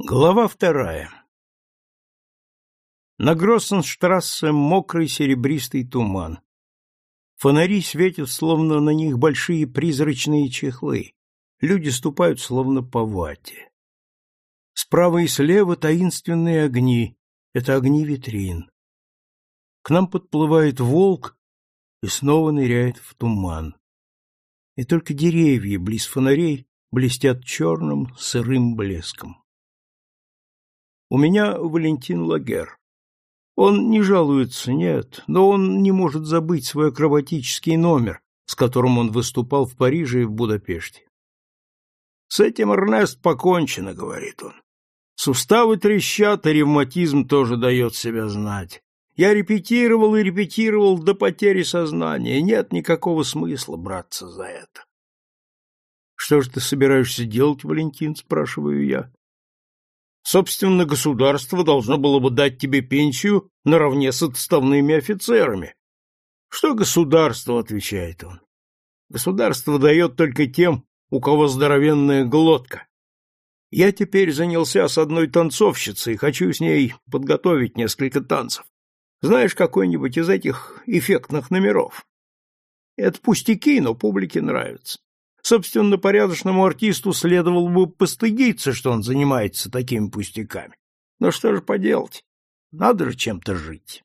Глава вторая. На Гроссенштрассе мокрый серебристый туман. Фонари светят, словно на них большие призрачные чехлы. Люди ступают, словно по вате. Справа и слева таинственные огни. Это огни витрин. К нам подплывает волк и снова ныряет в туман. И только деревья близ фонарей блестят черным сырым блеском. У меня Валентин Лагер. Он не жалуется, нет, но он не может забыть свой акробатический номер, с которым он выступал в Париже и в Будапеште. С этим Эрнест покончено, говорит он. Суставы трещат, а ревматизм тоже дает себя знать. Я репетировал и репетировал до потери сознания. Нет никакого смысла браться за это. Что же ты собираешься делать, Валентин, спрашиваю я. Собственно, государство должно было бы дать тебе пенсию наравне с отставными офицерами. Что государство, отвечает он. Государство дает только тем, у кого здоровенная глотка. Я теперь занялся с одной танцовщицей, хочу с ней подготовить несколько танцев. Знаешь какой-нибудь из этих эффектных номеров? Это пустяки, но публике нравится. Собственно, порядочному артисту следовало бы постыдиться, что он занимается такими пустяками. Но что же поделать? Надо же чем-то жить.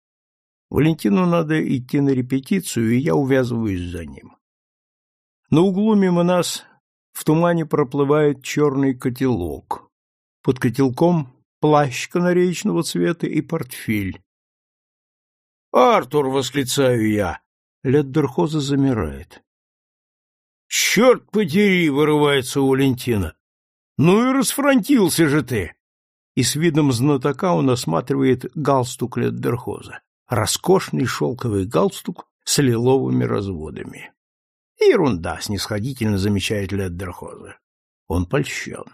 Валентину надо идти на репетицию, и я увязываюсь за ним. На углу мимо нас в тумане проплывает черный котелок. Под котелком плащ канареечного цвета и портфель. «Артур!» — восклицаю я. Леддерхоза замирает. Черт подери, вырывается у Валентина. Ну и расфронтился же ты. И с видом знатока он осматривает галстук Леддерхоза. Роскошный шелковый галстук с лиловыми разводами. Ерунда, снисходительно замечает Леддерхоза. Он польщен.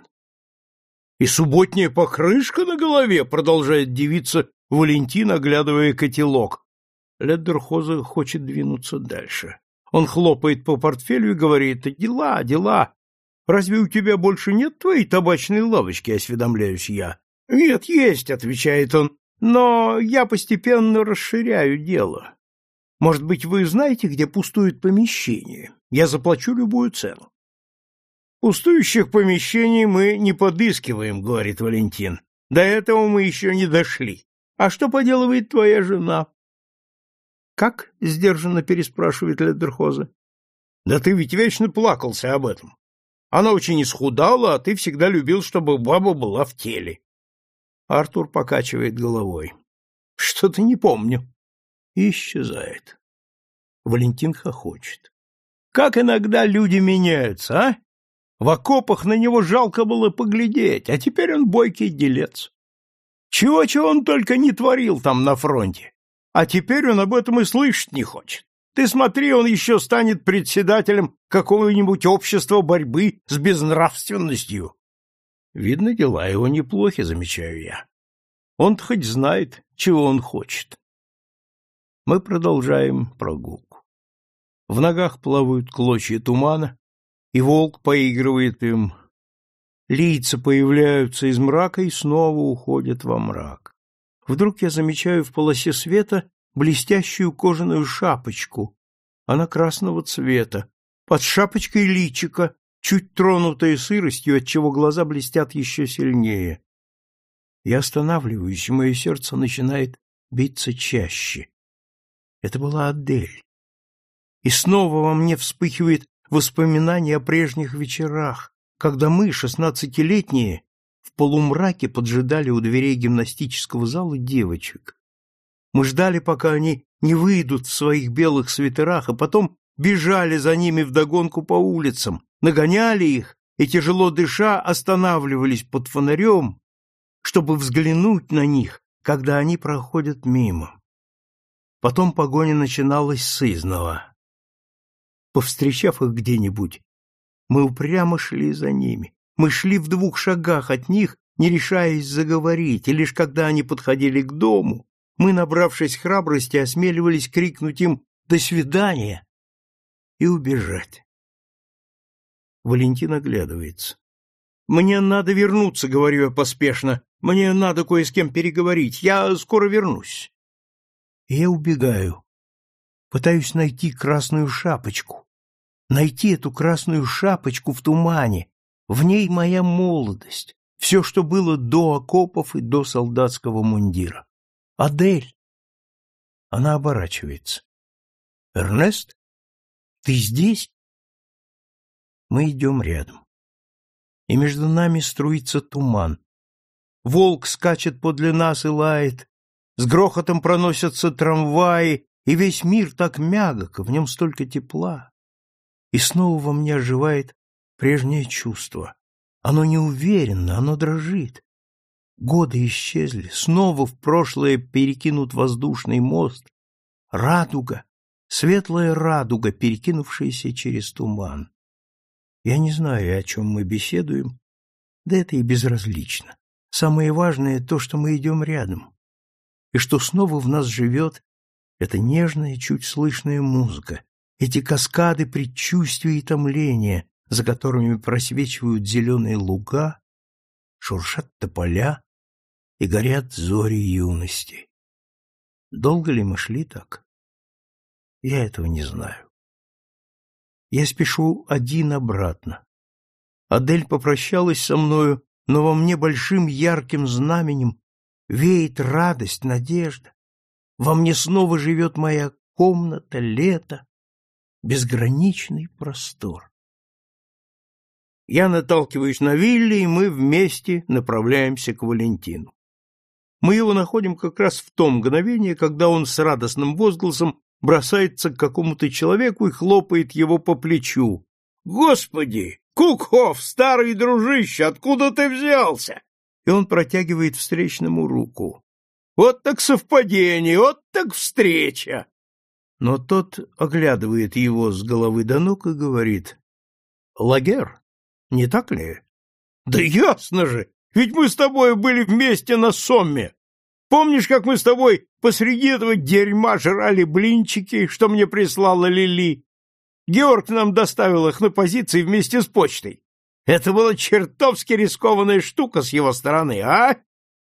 И субботняя покрышка на голове, продолжает девица Валентин, оглядывая котелок. Леддерхоза хочет двинуться дальше. Он хлопает по портфелю и говорит, дела, дела. Разве у тебя больше нет твоей табачной лавочки, осведомляюсь я? Нет, есть, отвечает он, но я постепенно расширяю дело. Может быть, вы знаете, где пустует помещение? Я заплачу любую цену. Пустующих помещений мы не подыскиваем, говорит Валентин. До этого мы еще не дошли. А что поделывает твоя жена? Как? сдержанно переспрашивает Ледерхоза. Да ты ведь вечно плакался об этом. Она очень исхудала, а ты всегда любил, чтобы баба была в теле. Артур покачивает головой. Что-то не помню. И исчезает. Валентин хохочет. Как иногда люди меняются, а? В окопах на него жалко было поглядеть, а теперь он бойкий делец. Чего-чего он только не творил там на фронте. А теперь он об этом и слышать не хочет. Ты смотри, он еще станет председателем какого-нибудь общества борьбы с безнравственностью. Видно, дела его неплохи, замечаю я. он хоть знает, чего он хочет. Мы продолжаем прогулку. В ногах плавают клочья тумана, и волк поигрывает им. Лица появляются из мрака и снова уходят во мрак. Вдруг я замечаю в полосе света блестящую кожаную шапочку. Она красного цвета. Под шапочкой личика, чуть тронутая сыростью, отчего глаза блестят еще сильнее. Я останавливаюсь, и мое сердце начинает биться чаще. Это была Адель. И снова во мне вспыхивает воспоминание о прежних вечерах, когда мы, шестнадцатилетние, полумраке поджидали у дверей гимнастического зала девочек. Мы ждали, пока они не выйдут в своих белых свитерах, а потом бежали за ними вдогонку по улицам, нагоняли их и, тяжело дыша, останавливались под фонарем, чтобы взглянуть на них, когда они проходят мимо. Потом погоня начиналась сызнова. Повстречав их где-нибудь, мы упрямо шли за ними, мы шли в двух шагах от них, не решаясь заговорить, и лишь когда они подходили к дому, мы, набравшись храбрости, осмеливались крикнуть им «До свидания!» и убежать. Валентин оглядывается. Мне надо вернуться, говорю я поспешно. Мне надо кое с кем переговорить. Я скоро вернусь. И я убегаю. Пытаюсь найти красную шапочку. Найти эту красную шапочку в тумане. В ней моя молодость. Все, что было до окопов и до солдатского мундира. Адель. Она оборачивается. Эрнест? Ты здесь? Мы идем рядом. И между нами струится туман. Волк скачет подле нас и лает. С грохотом проносятся трамваи, и весь мир так мягок, в нем столько тепла. И снова во мне оживает прежнее чувство. Оно неуверенно, оно дрожит. Годы исчезли, снова в прошлое перекинут воздушный мост. Радуга, светлая радуга, перекинувшаяся через туман. Я не знаю, о чем мы беседуем, да это и безразлично. Самое важное то, что мы идем рядом, и что снова в нас живет эта нежная, чуть слышная музыка, эти каскады предчувствия и томления, за которыми просвечивают зеленые луга, шуршат тополя и горят зори юности. Долго ли мы шли так? Я этого не знаю. Я спешу один обратно. Адель попрощалась со мною, но во мне большим ярким знаменем веет радость, надежда. Во мне снова живет моя комната, лето, безграничный простор. Я наталкиваюсь на Вилли, и мы вместе направляемся к Валентину. Мы его находим как раз в том мгновение, когда он с радостным возгласом бросается к какому-то человеку и хлопает его по плечу. «Господи! Кукхов, старый дружище, откуда ты взялся?» И он протягивает встречному руку. Вот так совпадение, вот так встреча. Но тот оглядывает его с головы до ног и говорит: "Лагер, не так ли?" "Да ясно же, ведь мы с тобой были вместе на Сомме. Помнишь, как мы с тобой посреди этого дерьма жрали блинчики, что мне прислала Лили? Георг нам доставил их на позиции вместе с почтой. Это была чертовски рискованная штука с его стороны, а?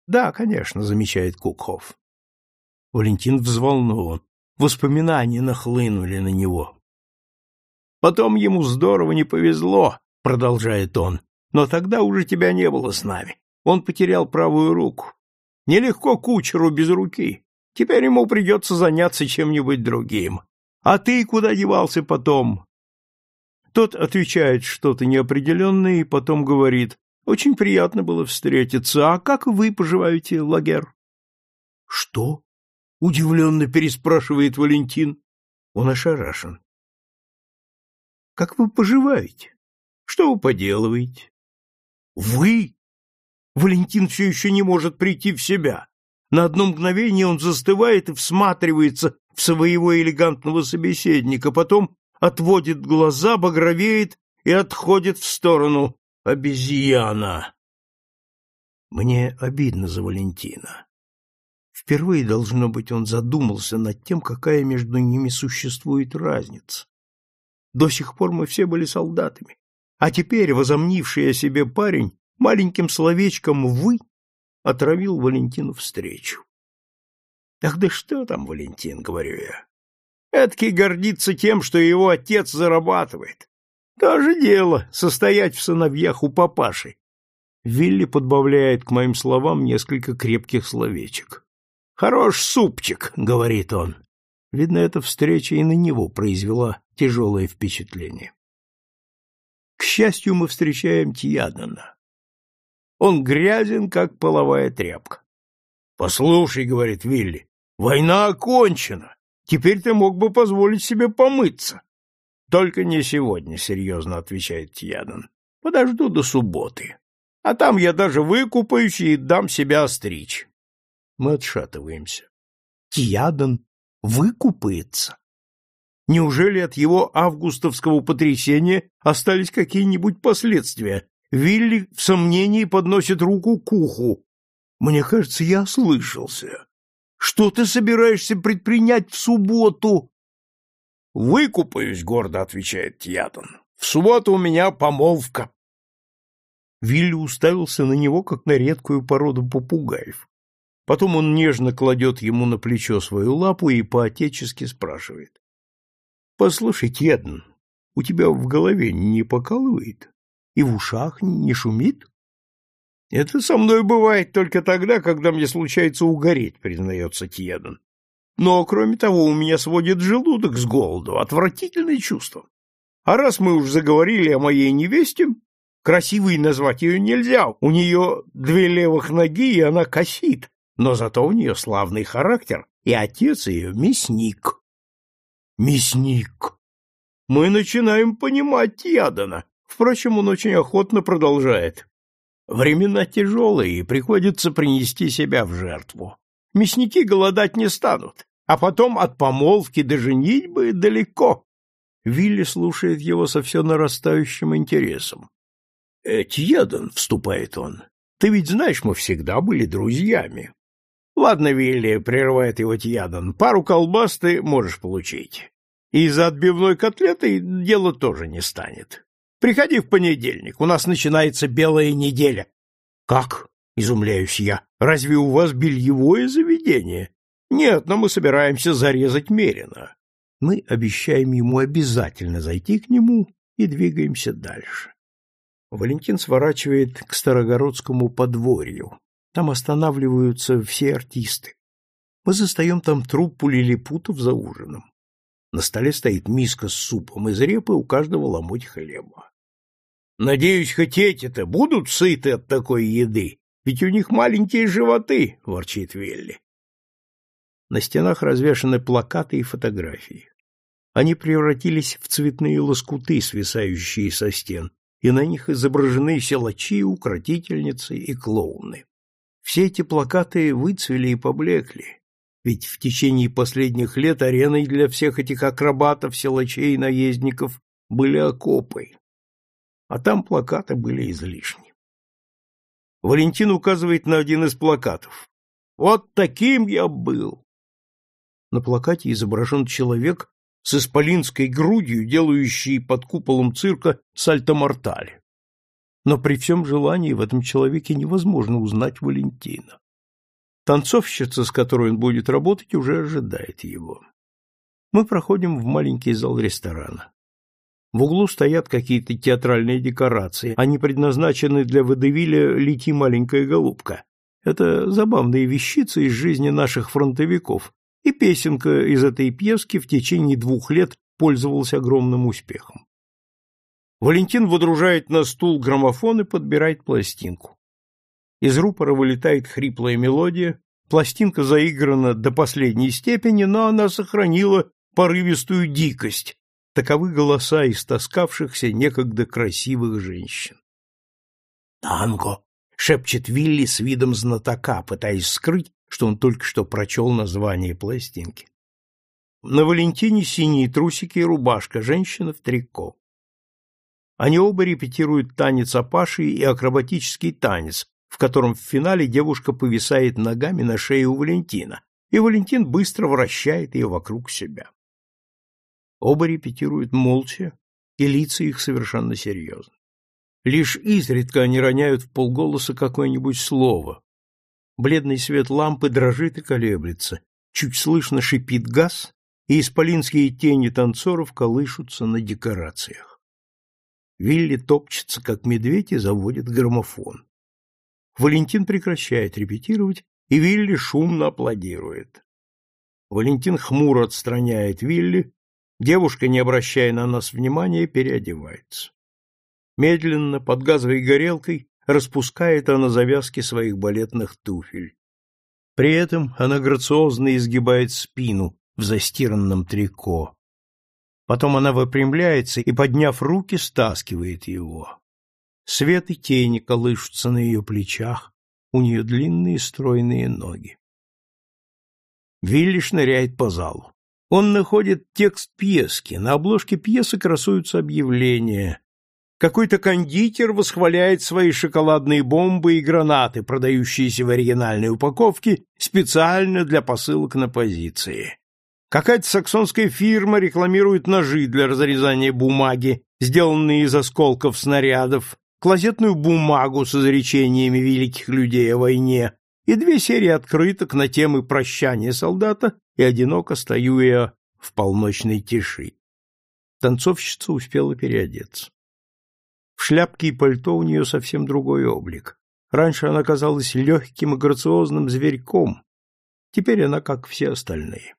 Да, конечно, замечает Кукхов. Валентин взволнован. Воспоминания нахлынули на него. Потом ему здорово не повезло, продолжает он. Но тогда уже тебя не было с нами. Он потерял правую руку. Нелегко кучеру без руки. Теперь ему придется заняться чем-нибудь другим. А ты куда девался потом? Тот отвечает что-то неопределенное и потом говорит, очень приятно было встретиться. А как вы поживаете, Лагер? — Что? — удивленно переспрашивает Валентин. Он ошарашен. — Как вы поживаете? Что вы поделываете? — Вы? Валентин все еще не может прийти в себя. На одно мгновение он застывает и всматривается в своего элегантного собеседника, потом отводит глаза, багровеет и отходит в сторону обезьяна. Мне обидно за Валентина. Впервые, должно быть, он задумался над тем, какая между ними существует разница. До сих пор мы все были солдатами, а теперь возомнивший о себе парень маленьким словечком «вы» отравил Валентину встречу. Ах да что там, Валентин, говорю я. Эдакий гордится тем, что его отец зарабатывает. То же дело состоять в сыновьях у папаши. Вилли подбавляет к моим словам несколько крепких словечек. Хорош супчик, говорит он. Видно, эта встреча и на него произвела тяжелое впечатление. К счастью, мы встречаем Тьядана. Он грязен, как половая тряпка. Послушай, говорит Вилли, война окончена. Теперь ты мог бы позволить себе помыться. Только не сегодня, серьезно отвечает Тьядан. Подожду до субботы. А там я даже выкупаюсь и дам себя остричь. Мы отшатываемся. Тьядан выкупается? Неужели от его августовского потрясения остались какие-нибудь последствия? Вилли в сомнении подносит руку к уху. Мне кажется, я ослышался. Что ты собираешься предпринять в субботу? Выкупаюсь, гордо отвечает Тьятон. В субботу у меня помолвка. Вилли уставился на него, как на редкую породу попугаев. Потом он нежно кладет ему на плечо свою лапу и по-отечески спрашивает. — Послушай, Тедн, у тебя в голове не покалывает? И в ушах не шумит? — Это со мной бывает только тогда, когда мне случается угореть, признается Тьеден. Но, кроме того, у меня сводит желудок с голоду, отвратительное чувство. А раз мы уж заговорили о моей невесте, красивой назвать ее нельзя, у нее две левых ноги, и она косит, но зато у нее славный характер, и отец ее мясник. Мясник. Мы начинаем понимать Ядана. Впрочем, он очень охотно продолжает. Времена тяжелые, и приходится принести себя в жертву. Мясники голодать не станут, а потом от помолвки до женитьбы далеко. Вилли слушает его со все нарастающим интересом. — Этьедан, — вступает он, — ты ведь знаешь, мы всегда были друзьями. — Ладно, Вилли, — прерывает его Тьядан, — пару колбас ты можешь получить. И за отбивной котлетой дело тоже не станет. Приходи в понедельник, у нас начинается белая неделя. — Как? — изумляюсь я. — Разве у вас бельевое заведение? Нет, но мы собираемся зарезать Мерина. Мы обещаем ему обязательно зайти к нему и двигаемся дальше. Валентин сворачивает к Старогородскому подворью. Там останавливаются все артисты. Мы застаем там труппу лилипутов за ужином. На столе стоит миска с супом из репы, у каждого ломоть хлеба. Надеюсь, хоть эти-то будут сыты от такой еды, ведь у них маленькие животы, — ворчит Велли. На стенах развешаны плакаты и фотографии. Они превратились в цветные лоскуты, свисающие со стен, и на них изображены силачи, укротительницы и клоуны. Все эти плакаты выцвели и поблекли, ведь в течение последних лет ареной для всех этих акробатов, силачей и наездников были окопы, а там плакаты были излишни. Валентин указывает на один из плакатов. «Вот таким я был!» На плакате изображен человек с исполинской грудью, делающий под куполом цирка сальто-мортале. Но при всем желании в этом человеке невозможно узнать Валентина. Танцовщица, с которой он будет работать, уже ожидает его. Мы проходим в маленький зал ресторана. В углу стоят какие-то театральные декорации. Они предназначены для водевиля «Лети, маленькая голубка». Это забавные вещицы из жизни наших фронтовиков, и песенка из этой пьески в течение двух лет пользовалась огромным успехом. Валентин водружает на стул граммофон и подбирает пластинку. Из рупора вылетает хриплая мелодия, пластинка заиграна до последней степени, но она сохранила порывистую дикость. Таковы голоса истоскавшихся некогда красивых женщин. «Танго!» — шепчет Вилли с видом знатока, пытаясь скрыть, что он только что прочел название пластинки. На Валентине синие трусики и рубашка, женщина в трико. Они оба репетируют танец Апаши и акробатический танец, в котором в финале девушка повисает ногами на шее у Валентина, и Валентин быстро вращает ее вокруг себя. Оба репетируют молча, и лица их совершенно серьезны. Лишь изредка они роняют в полголоса какое-нибудь слово, Бледный свет лампы дрожит и колеблется. Чуть слышно шипит газ, и исполинские тени танцоров колышутся на декорациях. Вилли топчется, как медведь, и заводит граммофон. Валентин прекращает репетировать, и Вилли шумно аплодирует. Валентин хмуро отстраняет Вилли, девушка, не обращая на нас внимания, переодевается. Медленно, под газовой горелкой, распускает она завязки своих балетных туфель. При этом она грациозно изгибает спину в застиранном трико. Потом она выпрямляется и, подняв руки, стаскивает его. Свет и тени колышутся на ее плечах, у нее длинные стройные ноги. Вилли шныряет по залу. Он находит текст пьески. На обложке пьесы красуются объявления. Какой-то кондитер восхваляет свои шоколадные бомбы и гранаты, продающиеся в оригинальной упаковке специально для посылок на позиции. Какая-то саксонская фирма рекламирует ножи для разрезания бумаги, сделанные из осколков снарядов, клозетную бумагу с изречениями великих людей о войне и две серии открыток на темы прощания солдата и одиноко стою я в полночной тиши. Танцовщица успела переодеться. В шляпке и пальто у нее совсем другой облик. Раньше она казалась легким и грациозным зверьком, теперь она как все остальные.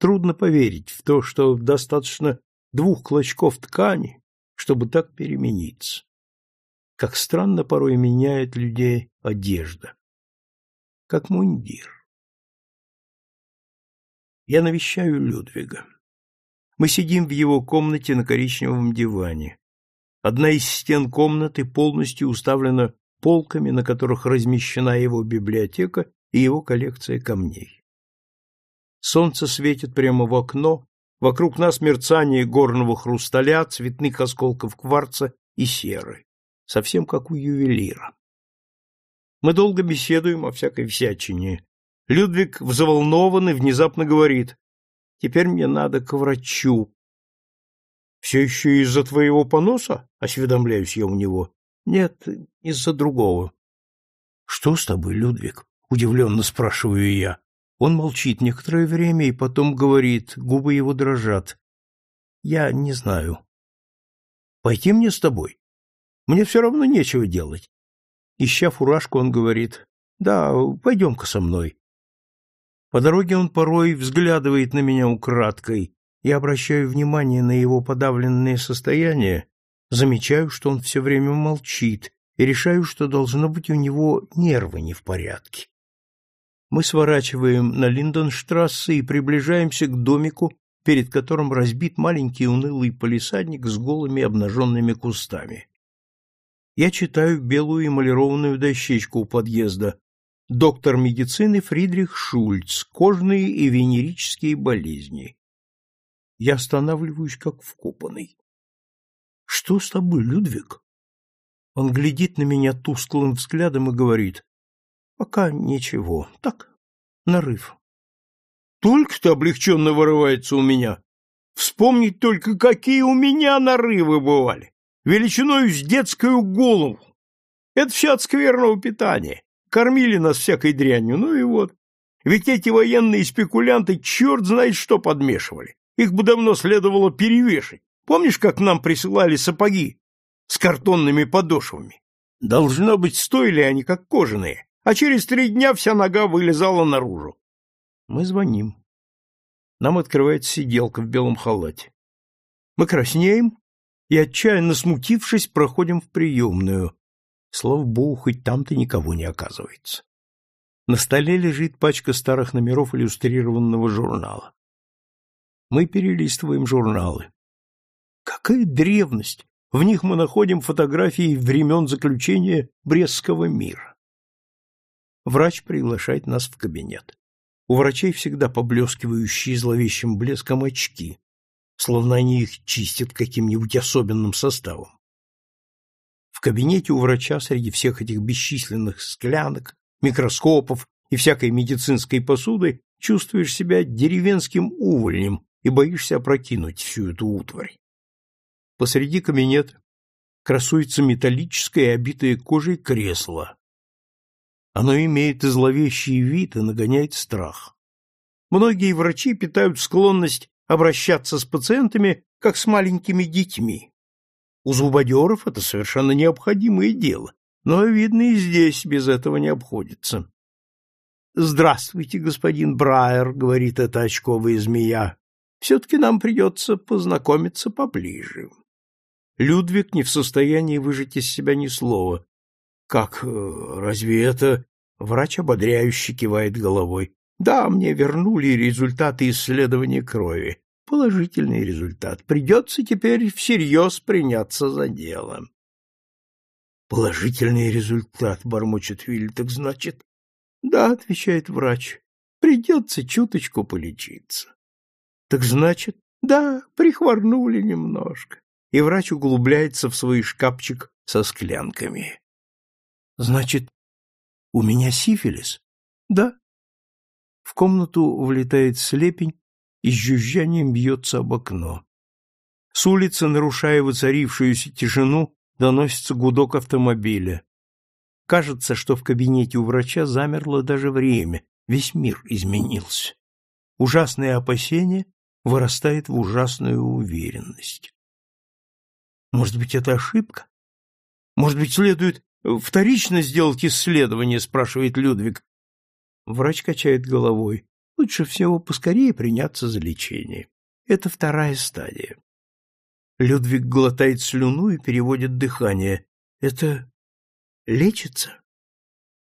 Трудно поверить в то, что достаточно двух клочков ткани, чтобы так перемениться. Как странно порой меняет людей одежда. Как мундир. Я навещаю Людвига. Мы сидим в его комнате на коричневом диване. Одна из стен комнаты полностью уставлена полками, на которых размещена его библиотека и его коллекция камней. Солнце светит прямо в окно, вокруг нас мерцание горного хрусталя, цветных осколков кварца и серы совсем как у ювелира. Мы долго беседуем о всякой всячине. Людвиг, взволнованный, внезапно говорит, «Теперь мне надо к врачу». «Все еще из-за твоего поноса?» — осведомляюсь я у него. «Нет, из-за другого». «Что с тобой, Людвиг?» — удивленно спрашиваю я. Он молчит некоторое время и потом говорит, губы его дрожат. «Я не знаю». «Пойти мне с тобой?» Мне все равно нечего делать. Ища фуражку, он говорит, да, пойдем-ка со мной. По дороге он порой взглядывает на меня украдкой. Я обращаю внимание на его подавленное состояние, замечаю, что он все время молчит, и решаю, что должно быть у него нервы не в порядке. Мы сворачиваем на Линдонштрассе и приближаемся к домику, перед которым разбит маленький унылый полисадник с голыми обнаженными кустами я читаю белую эмалированную дощечку у подъезда «Доктор медицины Фридрих Шульц. Кожные и венерические болезни». Я останавливаюсь, как вкопанный. «Что с тобой, Людвиг?» Он глядит на меня тусклым взглядом и говорит, «Пока ничего. Так, нарыв». Только-то облегченно вырывается у меня. Вспомнить только, какие у меня нарывы бывали величиной с детскую голову. Это все от скверного питания. Кормили нас всякой дрянью, ну и вот. Ведь эти военные спекулянты черт знает что подмешивали. Их бы давно следовало перевешать. Помнишь, как нам присылали сапоги с картонными подошвами? Должно быть, стоили они как кожаные, а через три дня вся нога вылезала наружу. Мы звоним. Нам открывает сиделка в белом халате. Мы краснеем, и, отчаянно смутившись, проходим в приемную. Слава богу, хоть там-то никого не оказывается. На столе лежит пачка старых номеров иллюстрированного журнала. Мы перелистываем журналы. Какая древность! В них мы находим фотографии времен заключения Брестского мира. Врач приглашает нас в кабинет. У врачей всегда поблескивающие зловещим блеском очки, словно они их чистят каким-нибудь особенным составом. В кабинете у врача среди всех этих бесчисленных склянок, микроскопов и всякой медицинской посуды чувствуешь себя деревенским увольнем и боишься опрокинуть всю эту утварь. Посреди кабинета красуется металлическое, обитое кожей кресло. Оно имеет зловещий вид и нагоняет страх. Многие врачи питают склонность обращаться с пациентами, как с маленькими детьми. У зубодеров это совершенно необходимое дело, но, видно, и здесь без этого не обходится. «Здравствуйте, господин Брайер», — говорит эта очковая змея. «Все-таки нам придется познакомиться поближе». Людвиг не в состоянии выжать из себя ни слова. «Как? Э, разве это...» Врач ободряюще кивает головой. Да, мне вернули результаты исследования крови. Положительный результат. Придется теперь всерьез приняться за дело. Положительный результат, бормочет Виль, так значит? Да, отвечает врач. Придется чуточку полечиться. Так значит? Да, прихворнули немножко. И врач углубляется в свой шкафчик со склянками. Значит, у меня сифилис? Да, в комнату влетает слепень и с жужжанием бьется об окно. С улицы, нарушая воцарившуюся тишину, доносится гудок автомобиля. Кажется, что в кабинете у врача замерло даже время, весь мир изменился. Ужасное опасение вырастает в ужасную уверенность. Может быть, это ошибка? Может быть, следует вторично сделать исследование, спрашивает Людвиг. Врач качает головой. Лучше всего поскорее приняться за лечение. Это вторая стадия. Людвиг глотает слюну и переводит дыхание. Это лечится?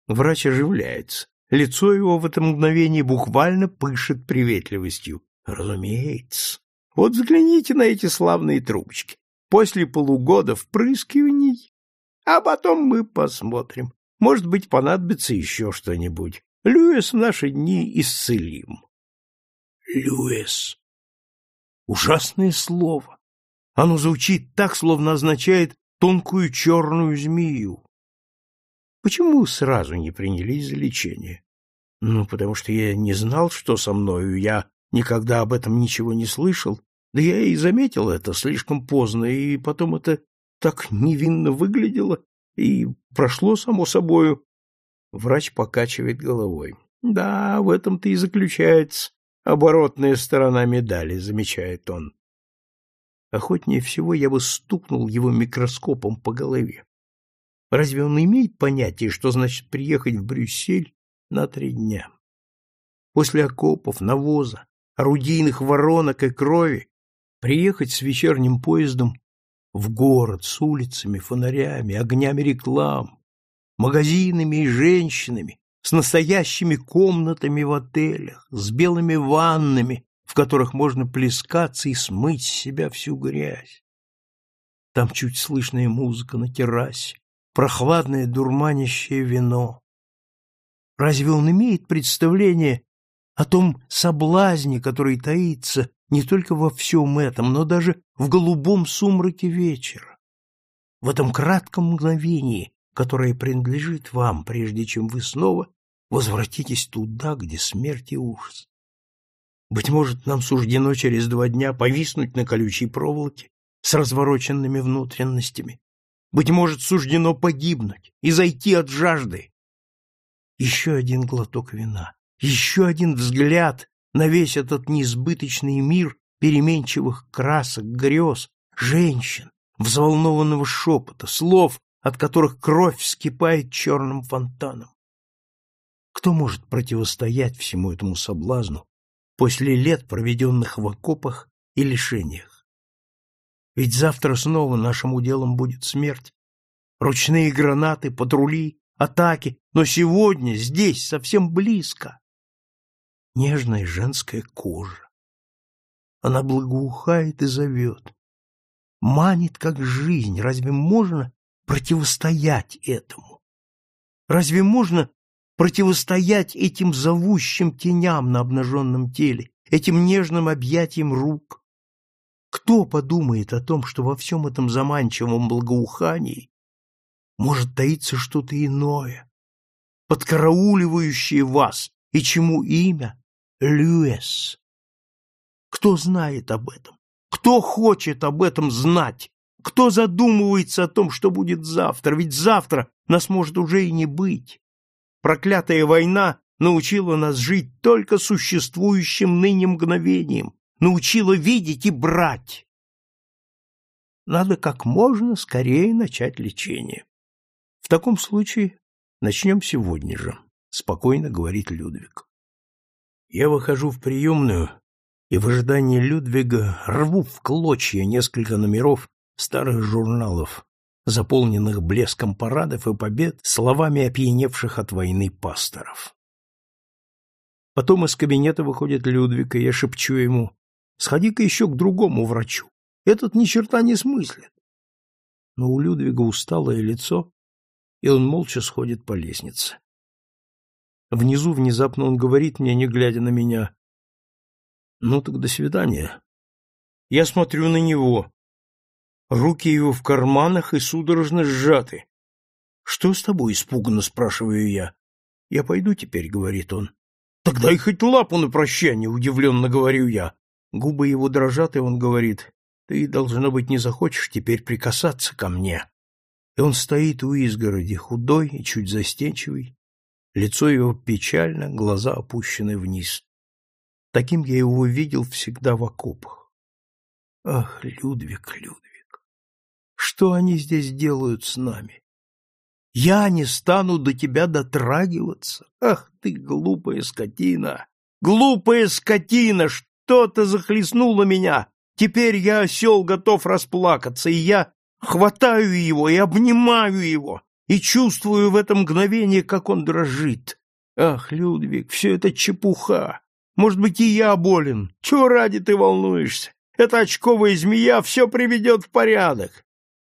Врач оживляется. Лицо его в это мгновение буквально пышет приветливостью. Разумеется. Вот взгляните на эти славные трубочки. После полугода впрыскиваний, а потом мы посмотрим. Может быть, понадобится еще что-нибудь. Льюис в наши дни исцелим. Льюис. Ужасное слово. Оно звучит так, словно означает тонкую черную змею. Почему сразу не принялись за лечение? Ну, потому что я не знал, что со мною, я никогда об этом ничего не слышал, да я и заметил это слишком поздно, и потом это так невинно выглядело, и прошло само собою. Врач покачивает головой. Да, в этом-то и заключается оборотная сторона медали, замечает он. Охотнее всего я бы стукнул его микроскопом по голове. Разве он имеет понятие, что значит приехать в Брюссель на три дня? После окопов, навоза, орудийных воронок и крови приехать с вечерним поездом в город с улицами, фонарями, огнями реклам, магазинами и женщинами, с настоящими комнатами в отелях, с белыми ваннами, в которых можно плескаться и смыть с себя всю грязь. Там чуть слышная музыка на террасе, прохладное дурманящее вино. Разве он имеет представление о том соблазне, который таится не только во всем этом, но даже в голубом сумраке вечера, в этом кратком мгновении, которое принадлежит вам, прежде чем вы снова возвратитесь туда, где смерть и ужас. Быть может, нам суждено через два дня повиснуть на колючей проволоке с развороченными внутренностями. Быть может, суждено погибнуть и зайти от жажды. Еще один глоток вина, еще один взгляд на весь этот несбыточный мир переменчивых красок, грез, женщин, взволнованного шепота, слов, от которых кровь вскипает черным фонтаном. Кто может противостоять всему этому соблазну, после лет, проведенных в окопах и лишениях. Ведь завтра снова нашим уделом будет смерть. Ручные гранаты, патрули, атаки, но сегодня, здесь, совсем близко. Нежная женская кожа. Она благоухает и зовет. Манит, как жизнь. Разве можно противостоять этому? Разве можно противостоять этим зовущим теням на обнаженном теле, этим нежным объятиям рук. Кто подумает о том, что во всем этом заманчивом благоухании может таиться что-то иное, подкарауливающее вас, и чему имя Люэс? Кто знает об этом? Кто хочет об этом знать? Кто задумывается о том, что будет завтра? Ведь завтра нас может уже и не быть. Проклятая война научила нас жить только существующим ныне мгновением, научила видеть и брать. Надо как можно скорее начать лечение. В таком случае начнем сегодня же, спокойно говорит Людвиг. Я выхожу в приемную и в ожидании Людвига рву в клочья несколько номеров старых журналов, заполненных блеском парадов и побед, словами опьяневших от войны пасторов. Потом из кабинета выходит Людвиг, и я шепчу ему, «Сходи-ка еще к другому врачу. Этот ни черта не смыслит». Но у Людвига усталое лицо, и он молча сходит по лестнице. Внизу внезапно он говорит мне, не глядя на меня, «Ну так до свидания». Я смотрю на него. Руки его в карманах и судорожно сжаты. «Что с тобой?» — испуганно спрашиваю я. «Я пойду теперь», — говорит он. «Тогда и хоть лапу на прощание», — удивленно говорю я. Губы его дрожат, и он говорит, «Ты, должно быть, не захочешь теперь прикасаться ко мне». И он стоит у изгороди, худой и чуть застенчивый, лицо его печально, глаза опущены вниз. Таким я его видел всегда в окопах. Ах, Людвиг, Людвиг, что они здесь делают с нами? Я не стану до тебя дотрагиваться. Ах ты, глупая скотина! Глупая скотина! Что-то захлестнуло меня! Теперь я, осел, готов расплакаться, и я хватаю его и обнимаю его, и чувствую в это мгновение, как он дрожит. Ах, Людвиг, все это чепуха. Может быть, и я болен. Чего ради ты волнуешься? Эта очковая змея все приведет в порядок.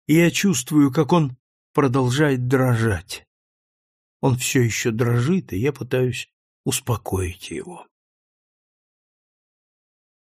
И я чувствую, как он продолжает дрожать. Он все еще дрожит, и я пытаюсь успокоить его.